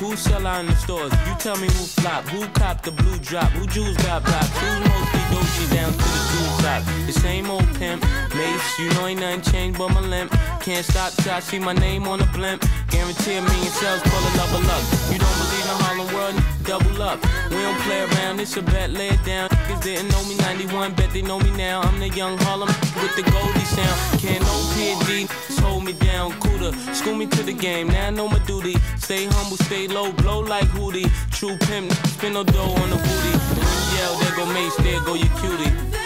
who sell out in the stores. You tell me who flop, who cop the blue drop, who jewels got blocks, who's mostly Dolce down to the jewel top. The same old pimp, mace, you know ain't nothing changed but my limp. Can't stop till I see my name on the blimp. Guarantee a million sales, pull a level up. Don't play around, it's a bet, lay it down. Niggas didn't know me 91, bet they know me now. I'm the young Harlem with the Goldie sound. Can't no PD, hold me down, cooler. School me to the game, now I know my duty. Stay humble, stay low, blow like Hootie. True pimp, spin no dough on the booty. Yell, there go Mace, there go your cutie.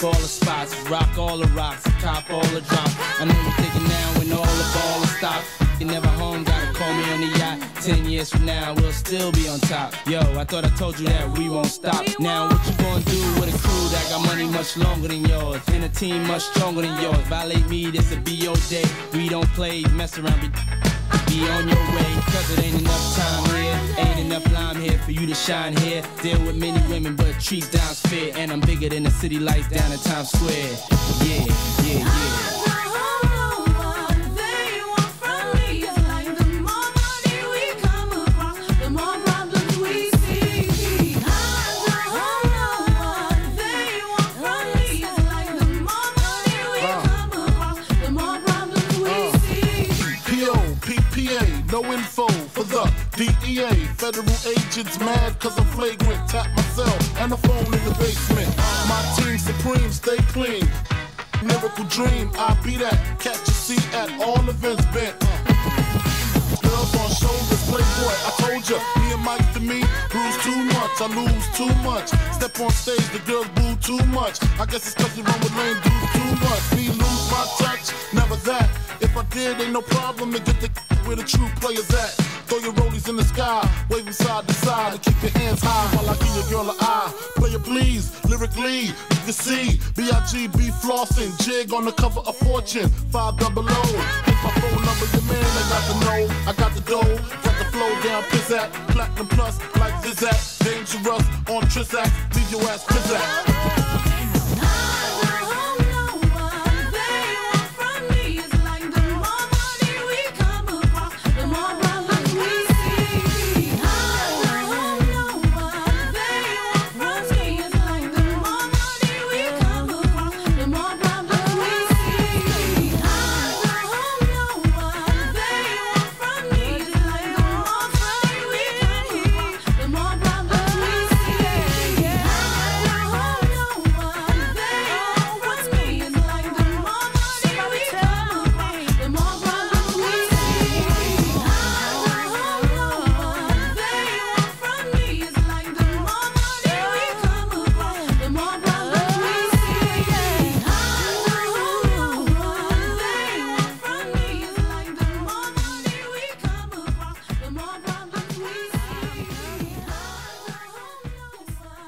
Shots, all the spots, rock all the rocks, top all the drops. I know you're thinking now when all the ball stops. You never home, gotta call me on the yacht. Ten years from now, we'll still be on top. Yo, I thought I told you that we won't stop. Now, what you gonna do with a crew that got money much longer than yours? And a team much stronger than yours? Violate me, this will be your day. We don't play, mess around, be, be on your way. Cause it ain't enough time here. Ain't enough lime here for you to shine here. Deal with many women, but treat down's fair. And I'm bigger than the city lights down in Times Square. Yeah, yeah, yeah. Info for the DEA. Federal agents mad cause I'm flagrant. Tap myself and the phone in the basement. My team supreme, stay clean. Miracle dream, I be that. Catch a seat at all events bent. Girls on shoulders, playboy. I told ya, me and Mike to me, bruise too much. I lose too much. Step on stage, the girls boo too much. I guess it's cause you run with lame dudes too much. Me lose my touch, never that. If I did, ain't no problem to get the where the true players at. Throw your rollies in the sky, them side to side, and keep your hands high while I give your girl an eye. Play it please, lyrically, you can see B.I.G.B. flossing, jig on the cover of Fortune, five double O. Here's my phone number, your man, I got the know, I got the dough, got the flow down, pizzat, platinum plus, like Zizak, dangerous on Trizak, leave your ass pizzat.